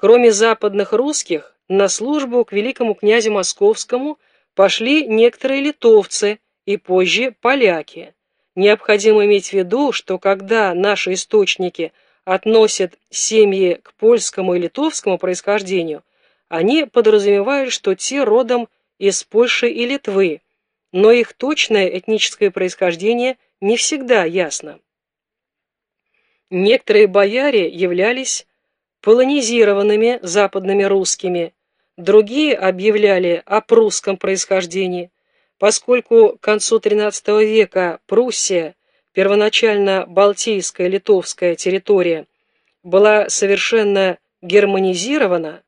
Кроме западных русских, на службу к великому князю Московскому пошли некоторые литовцы и позже поляки. Необходимо иметь в виду, что когда наши источники относят семьи к польскому и литовскому происхождению, они подразумевают, что те родом из Польши и Литвы, но их точное этническое происхождение не всегда ясно. Некоторые бояре являлись полонизированными западными русскими, другие объявляли о прусском происхождении, поскольку к концу XIII века Пруссия, первоначально Балтийская литовская территория, была совершенно германизирована,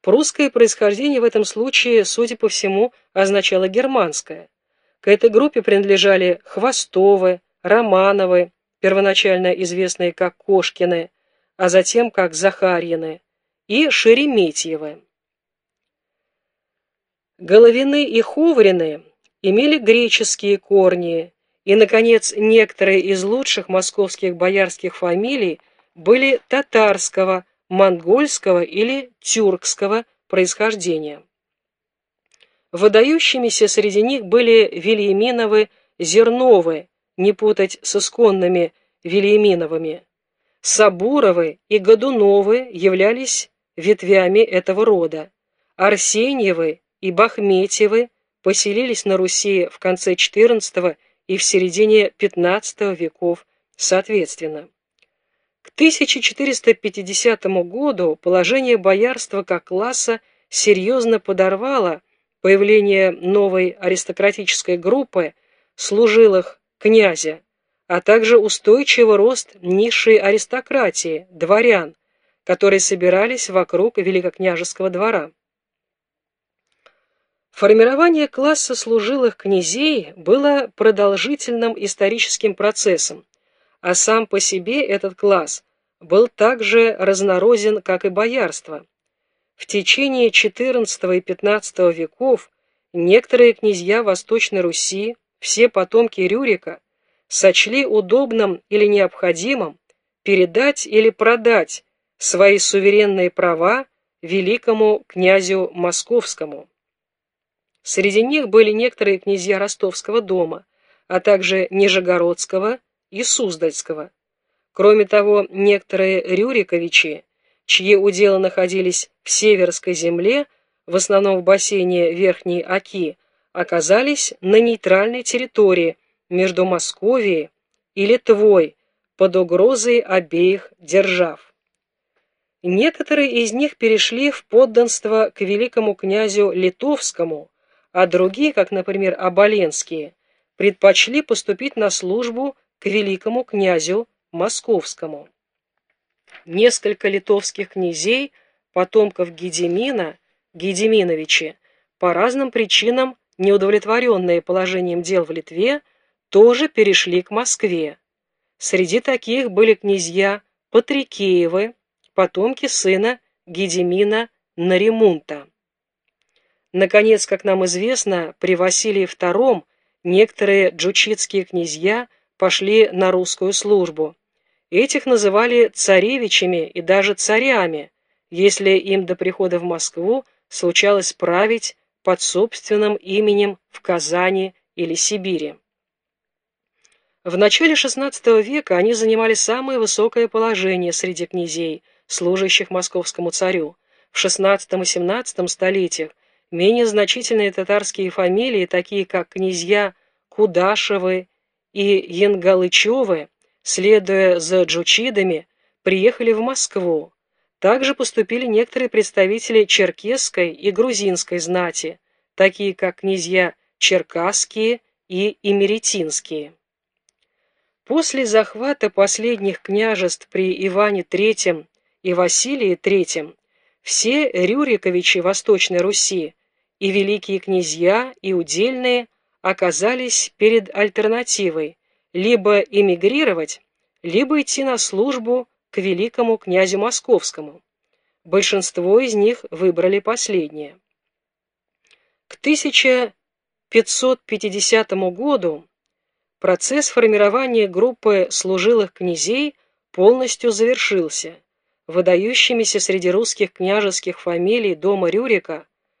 прусское происхождение в этом случае, судя по всему, означало германское. К этой группе принадлежали Хвостовы, Романовы, первоначально известные как Кошкины, а затем как Захарьины, и Шереметьевы. Головины и Ховрины имели греческие корни, и, наконец, некоторые из лучших московских боярских фамилий были татарского, монгольского или тюркского происхождения. Выдающимися среди них были Вильяминовы Зерновы, не путать с исконными Вильяминовыми. Сабуровы и Годуновы являлись ветвями этого рода. Арсеньевы и Бахметьевы поселились на Руси в конце XIV и в середине XV веков соответственно. К 1450 году положение боярства как класса серьезно подорвало появление новой аристократической группы служилых князя, а также устойчивый рост низшей аристократии, дворян, которые собирались вокруг великокняжеского двора. Формирование класса служилых князей было продолжительным историческим процессом, а сам по себе этот класс был так же как и боярство. В течение XIV и XV веков некоторые князья Восточной Руси, все потомки Рюрика, сочли удобным или необходимым передать или продать свои суверенные права великому князю Московскому. Среди них были некоторые князья Ростовского дома, а также Нижегородского и Суздальского. Кроме того, некоторые Рюриковичи, чьи уделы находились в Северской земле, в основном в бассейне Верхней Оки, оказались на нейтральной территории между Московией и Литвой под угрозой обеих держав. Некоторые из них перешли в подданство к великому князю Литовскому, а другие, как, например, Оболенские, предпочли поступить на службу к великому князю Московскому. Несколько литовских князей, потомков Гедемина, Гедеминовичи, по разным причинам, неудовлетворенные положением дел в Литве, тоже перешли к Москве. Среди таких были князья Патрикеевы, потомки сына Гедемина Наримунта. Наконец, как нам известно, при Василии II некоторые джучитские князья пошли на русскую службу. Этих называли царевичами и даже царями, если им до прихода в Москву случалось править под собственным именем в Казани или Сибири. В начале XVI века они занимали самое высокое положение среди князей, служащих московскому царю. В XVI и XVII столетиях Менее значительные татарские фамилии, такие как князья Кудашевы и Янгалычевы, следуя за джучидами, приехали в Москву. Также поступили некоторые представители черкесской и грузинской знати, такие как князья Черкасские и Имеретинские. После захвата последних княжеств при Иване III и Василии III все Рюриковичи Восточной Руси и великие князья, и удельные оказались перед альтернативой либо эмигрировать, либо идти на службу к великому князю Московскому. Большинство из них выбрали последнее. К 1550 году процесс формирования группы служилых князей полностью завершился. выдающимися среди русских княжеских фамилий дома Рюрика,